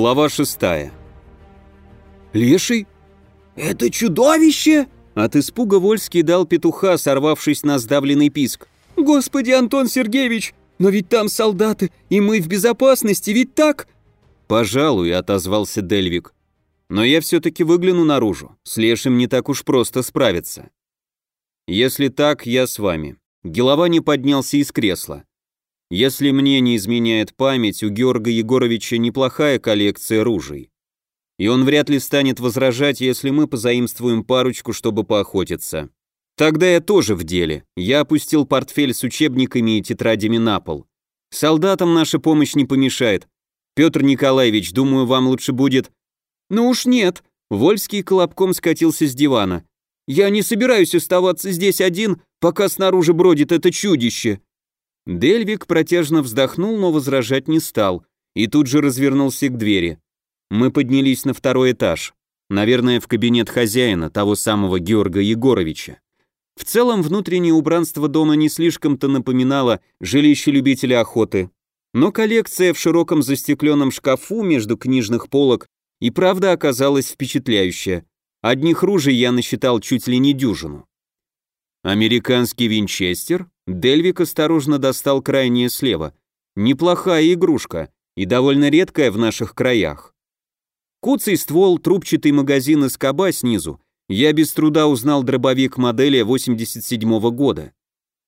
Глава шестая. «Леший? Это чудовище!» От испуга Вольский дал петуха, сорвавшись на сдавленный писк. «Господи, Антон Сергеевич, но ведь там солдаты, и мы в безопасности, ведь так?» «Пожалуй», — отозвался Дельвик. «Но я все-таки выгляну наружу. С Лешим не так уж просто справиться». «Если так, я с вами». Гелова поднялся из кресла. Если мне не изменяет память, у Георга Егоровича неплохая коллекция ружей. И он вряд ли станет возражать, если мы позаимствуем парочку, чтобы поохотиться. Тогда я тоже в деле. Я опустил портфель с учебниками и тетрадями на пол. Солдатам наша помощь не помешает. Петр Николаевич, думаю, вам лучше будет... Ну уж нет. Вольский колобком скатился с дивана. Я не собираюсь оставаться здесь один, пока снаружи бродит это чудище. Дельвик протяжно вздохнул, но возражать не стал, и тут же развернулся к двери. Мы поднялись на второй этаж, наверное, в кабинет хозяина, того самого Георга Егоровича. В целом, внутреннее убранство дома не слишком-то напоминало жилище любителя охоты, но коллекция в широком застекленном шкафу между книжных полок и правда оказалась впечатляющая. Одних ружей я насчитал чуть ли не дюжину. Американский винчестер? Дельвик осторожно достал крайнее слева. Неплохая игрушка и довольно редкая в наших краях. Куцый ствол, трубчатый магазин из каба снизу. Я без труда узнал дробовик модели 87 -го года.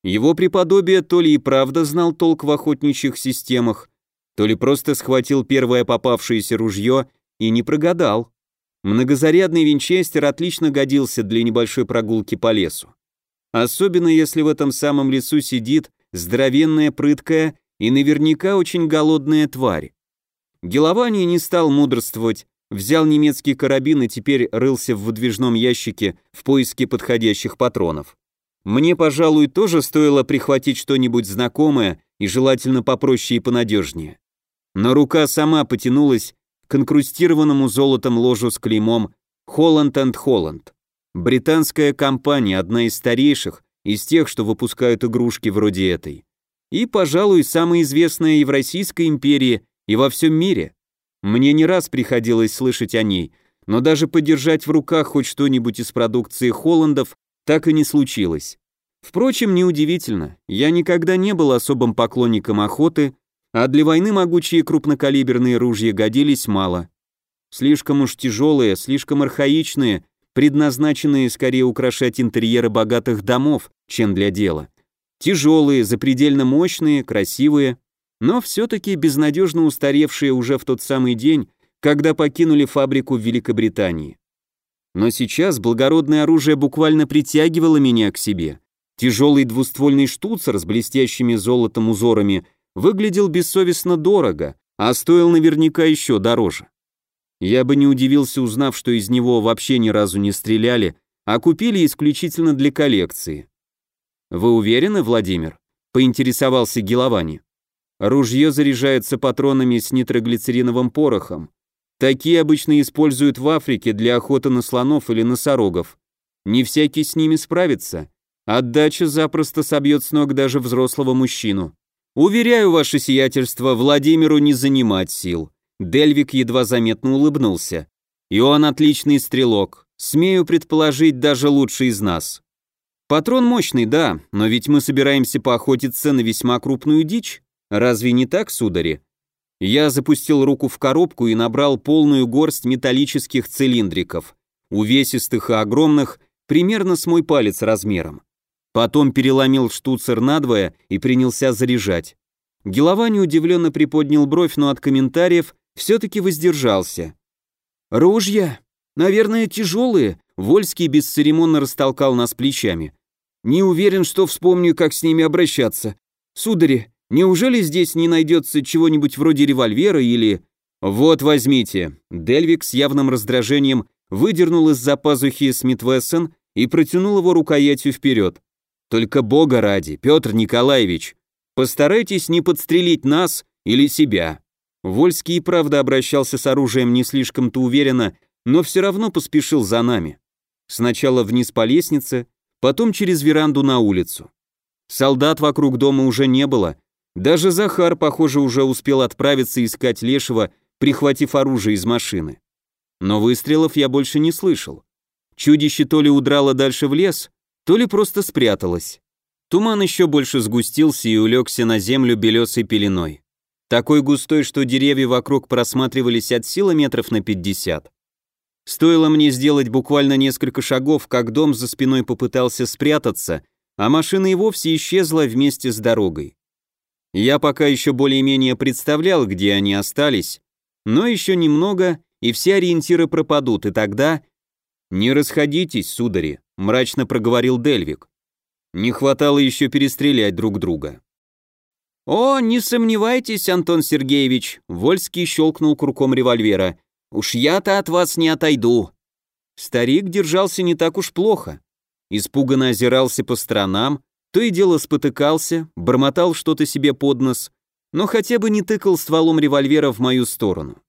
Его преподобие то ли и правда знал толк в охотничьих системах, то ли просто схватил первое попавшееся ружье и не прогадал. Многозарядный винчестер отлично годился для небольшой прогулки по лесу. Особенно если в этом самом лесу сидит здоровенная, прыткая и наверняка очень голодная тварь. Геловани не стал мудрствовать, взял немецкий карабин и теперь рылся в выдвижном ящике в поиске подходящих патронов. Мне, пожалуй, тоже стоило прихватить что-нибудь знакомое и желательно попроще и понадежнее. Но рука сама потянулась к инкрустированному золотом ложу с клеймом «Холланд энд Холланд». Британская компания, одна из старейших, из тех, что выпускают игрушки вроде этой. И, пожалуй, самая известная и в Российской империи, и во всем мире. Мне не раз приходилось слышать о ней, но даже подержать в руках хоть что-нибудь из продукции Холландов так и не случилось. Впрочем, неудивительно, я никогда не был особым поклонником охоты, а для войны могучие крупнокалиберные ружья годились мало. Слишком уж тяжелые, слишком архаичные, предназначенные скорее украшать интерьеры богатых домов, чем для дела. Тяжелые, запредельно мощные, красивые, но все-таки безнадежно устаревшие уже в тот самый день, когда покинули фабрику в Великобритании. Но сейчас благородное оружие буквально притягивало меня к себе. Тяжелый двуствольный штуцер с блестящими золотом узорами выглядел бессовестно дорого, а стоил наверняка еще дороже. Я бы не удивился, узнав, что из него вообще ни разу не стреляли, а купили исключительно для коллекции. Вы уверены, Владимир? Поинтересовался Геловани. Ружье заряжается патронами с нитроглицериновым порохом. Такие обычно используют в Африке для охоты на слонов или носорогов. Не всякий с ними справится. Отдача запросто собьет с ног даже взрослого мужчину. Уверяю, ваше сиятельство, Владимиру не занимать сил. Дельвик едва заметно улыбнулся. «И он отличный стрелок. Смею предположить, даже лучший из нас. Патрон мощный, да, но ведь мы собираемся поохотиться на весьма крупную дичь. Разве не так, судари?» Я запустил руку в коробку и набрал полную горсть металлических цилиндриков, увесистых и огромных, примерно с мой палец размером. Потом переломил штуцер надвое и принялся заряжать. Геловани удивленно приподнял бровь, но от комментариев все-таки воздержался. «Ружья? Наверное, тяжелые», — Вольский бесцеремонно растолкал нас плечами. «Не уверен, что вспомню, как с ними обращаться. Судари, неужели здесь не найдется чего-нибудь вроде револьвера или...» «Вот, возьмите». Дельвик с явным раздражением выдернул из-за пазухи Смит Вессон и протянул его рукоятью вперед. «Только бога ради, Петр Николаевич, постарайтесь не подстрелить нас или себя». Вольский и правда обращался с оружием не слишком-то уверенно, но все равно поспешил за нами. Сначала вниз по лестнице, потом через веранду на улицу. Солдат вокруг дома уже не было. Даже Захар, похоже, уже успел отправиться искать Лешего прихватив оружие из машины. Но выстрелов я больше не слышал. Чудище то ли удрало дальше в лес, то ли просто спряталось. Туман еще больше сгустился и улегся на землю белесой пеленой. Такой густой, что деревья вокруг просматривались от силы метров на 50. Стоило мне сделать буквально несколько шагов, как дом за спиной попытался спрятаться, а машина и вовсе исчезла вместе с дорогой. Я пока еще более-менее представлял, где они остались, но еще немного, и все ориентиры пропадут, и тогда... «Не расходитесь, судари», — мрачно проговорил Дельвик. Не хватало еще перестрелять друг друга. «О, не сомневайтесь, Антон Сергеевич», — Вольский щелкнул курком револьвера. «Уж я-то от вас не отойду». Старик держался не так уж плохо. Испуганно озирался по сторонам, то и дело спотыкался, бормотал что-то себе под нос, но хотя бы не тыкал стволом револьвера в мою сторону.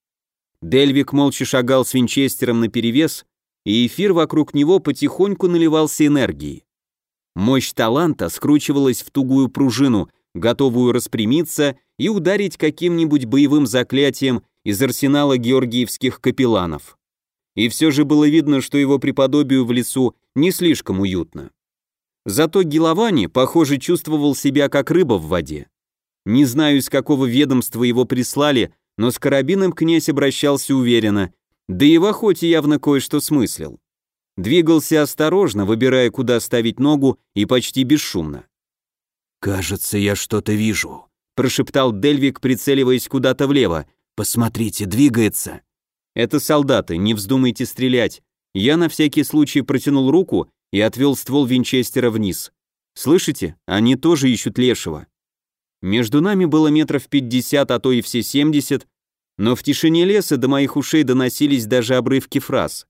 Дельвик молча шагал с винчестером наперевес, и эфир вокруг него потихоньку наливался энергией. Мощь таланта скручивалась в тугую пружину, готовую распрямиться и ударить каким-нибудь боевым заклятием из арсенала георгиевских капелланов. И все же было видно, что его преподобию в лесу не слишком уютно. Зато Геловани, похоже, чувствовал себя как рыба в воде. Не знаю, из какого ведомства его прислали, но с карабином князь обращался уверенно, да и в охоте явно кое-что смыслил. Двигался осторожно, выбирая, куда ставить ногу, и почти бесшумно. «Кажется, я что-то вижу», — прошептал Дельвик, прицеливаясь куда-то влево. «Посмотрите, двигается». «Это солдаты, не вздумайте стрелять». Я на всякий случай протянул руку и отвел ствол винчестера вниз. «Слышите? Они тоже ищут лешего». Между нами было метров пятьдесят, а то и все семьдесят, но в тишине леса до моих ушей доносились даже обрывки фраз.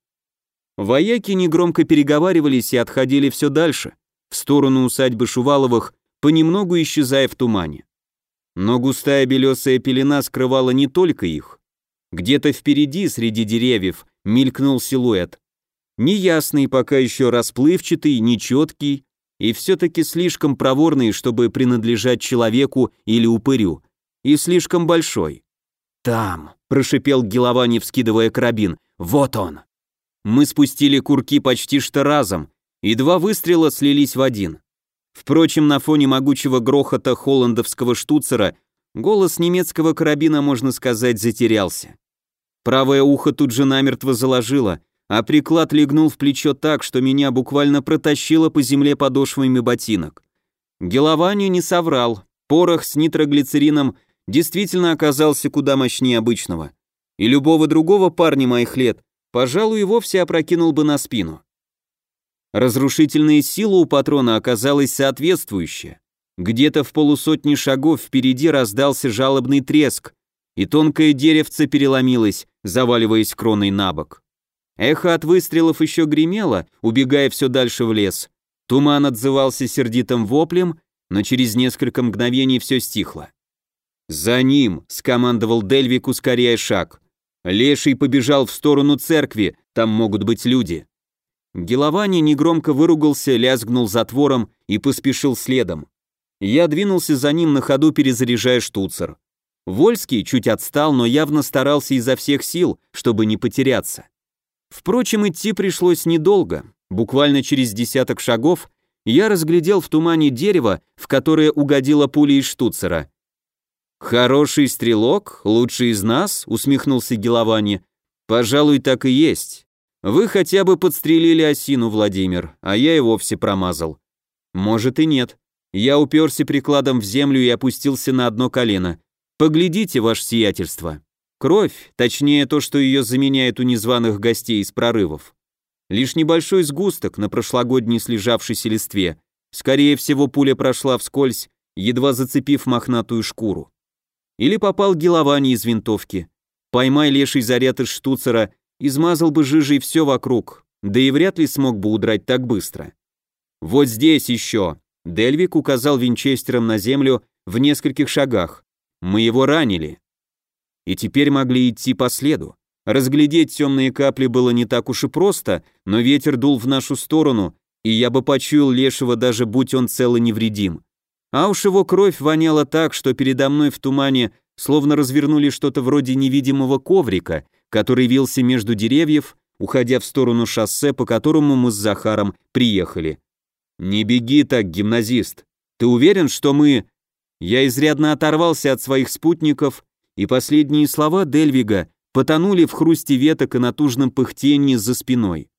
Вояки негромко переговаривались и отходили все дальше, в сторону усадьбы Шуваловых, понемногу исчезая в тумане. Но густая белесая пелена скрывала не только их. Где-то впереди, среди деревьев, мелькнул силуэт. Неясный, пока еще расплывчатый, нечеткий, и все-таки слишком проворный, чтобы принадлежать человеку или упырю, и слишком большой. «Там», — прошипел Геловани, вскидывая карабин, — «вот он». Мы спустили курки почти что разом, и два выстрела слились в один. Впрочем, на фоне могучего грохота холландовского штуцера голос немецкого карабина, можно сказать, затерялся. Правое ухо тут же намертво заложило — а приклад легнул в плечо так, что меня буквально протащило по земле подошвами ботинок. Геловани не соврал, порох с нитроглицерином действительно оказался куда мощнее обычного. И любого другого парня моих лет, пожалуй, и вовсе опрокинул бы на спину. Разрушительная сила у патрона оказалась соответствующая. Где-то в полусотни шагов впереди раздался жалобный треск, и тонкое деревце переломилось, заваливаясь кроной на бок. Эхо от выстрелов еще гремело, убегая все дальше в лес. Туман отзывался сердитым воплем, но через несколько мгновений все стихло. «За ним!» — скомандовал Дельвик, ускоряя шаг. Леший побежал в сторону церкви, там могут быть люди. Геловани негромко выругался, лязгнул затвором и поспешил следом. Я двинулся за ним на ходу, перезаряжая штуцер. Вольский чуть отстал, но явно старался изо всех сил, чтобы не потеряться. Впрочем, идти пришлось недолго. Буквально через десяток шагов я разглядел в тумане дерево, в которое угодила пуля из штуцера. «Хороший стрелок, лучший из нас», — усмехнулся Геловани. «Пожалуй, так и есть. Вы хотя бы подстрелили осину, Владимир, а я и вовсе промазал». «Может и нет. Я уперся прикладом в землю и опустился на одно колено. Поглядите, ваше сиятельство». Кровь, точнее то, что ее заменяет у незваных гостей из прорывов. Лишь небольшой сгусток на прошлогодней слежавшейся листве. Скорее всего, пуля прошла вскользь, едва зацепив мохнатую шкуру. Или попал Геловани из винтовки. Поймай леший заряд из штуцера, измазал бы жижей все вокруг, да и вряд ли смог бы удрать так быстро. «Вот здесь еще!» Дельвик указал винчестером на землю в нескольких шагах. «Мы его ранили!» и теперь могли идти по следу. Разглядеть темные капли было не так уж и просто, но ветер дул в нашу сторону, и я бы почуял лешего, даже будь он цел и невредим. А уж его кровь воняла так, что передо мной в тумане словно развернули что-то вроде невидимого коврика, который вился между деревьев, уходя в сторону шоссе, по которому мы с Захаром приехали. «Не беги так, гимназист. Ты уверен, что мы...» Я изрядно оторвался от своих спутников, и последние слова Дельвига потонули в хрусте веток и натужном пыхтении за спиной.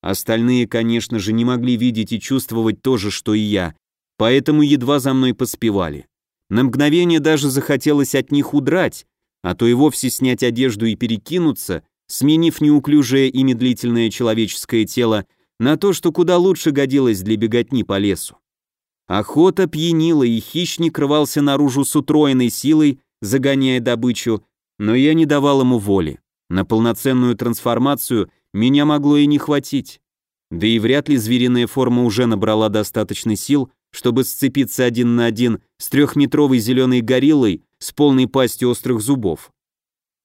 Остальные, конечно же, не могли видеть и чувствовать то же, что и я, поэтому едва за мной поспевали. На мгновение даже захотелось от них удрать, а то и вовсе снять одежду и перекинуться, сменив неуклюжее и медлительное человеческое тело на то, что куда лучше годилось для беготни по лесу. Охота пьянила, и хищник рвался наружу с утроенной силой, загоняя добычу, но я не давал ему воли. На полноценную трансформацию меня могло и не хватить. Да и вряд ли звериная форма уже набрала достаточно сил, чтобы сцепиться один на один с трехметровой зеленой гориллой с полной пастью острых зубов.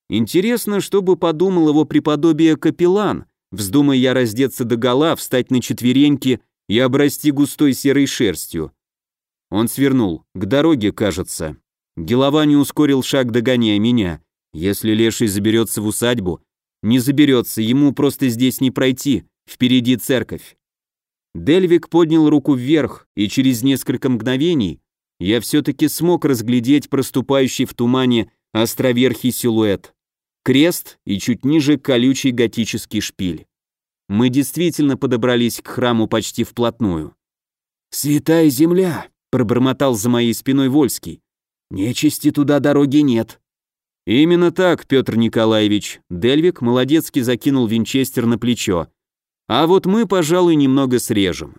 Интересно, что бы подумал его преподобие капеллан, вздумая я раздеться догола, встать на четвереньки и обрасти густой серой шерстью. Он свернул, к дороге, кажется. Голова не ускорил шаг, догоняя меня. Если леший заберется в усадьбу, не заберется, ему просто здесь не пройти, впереди церковь. Дельвик поднял руку вверх, и через несколько мгновений я все-таки смог разглядеть проступающий в тумане островерхий силуэт. Крест и чуть ниже колючий готический шпиль. Мы действительно подобрались к храму почти вплотную. «Святая земля!» — пробормотал за моей спиной Вольский. «Нечисти туда дороги нет». «Именно так, Петр Николаевич», — Дельвик молодецки закинул винчестер на плечо. «А вот мы, пожалуй, немного срежем».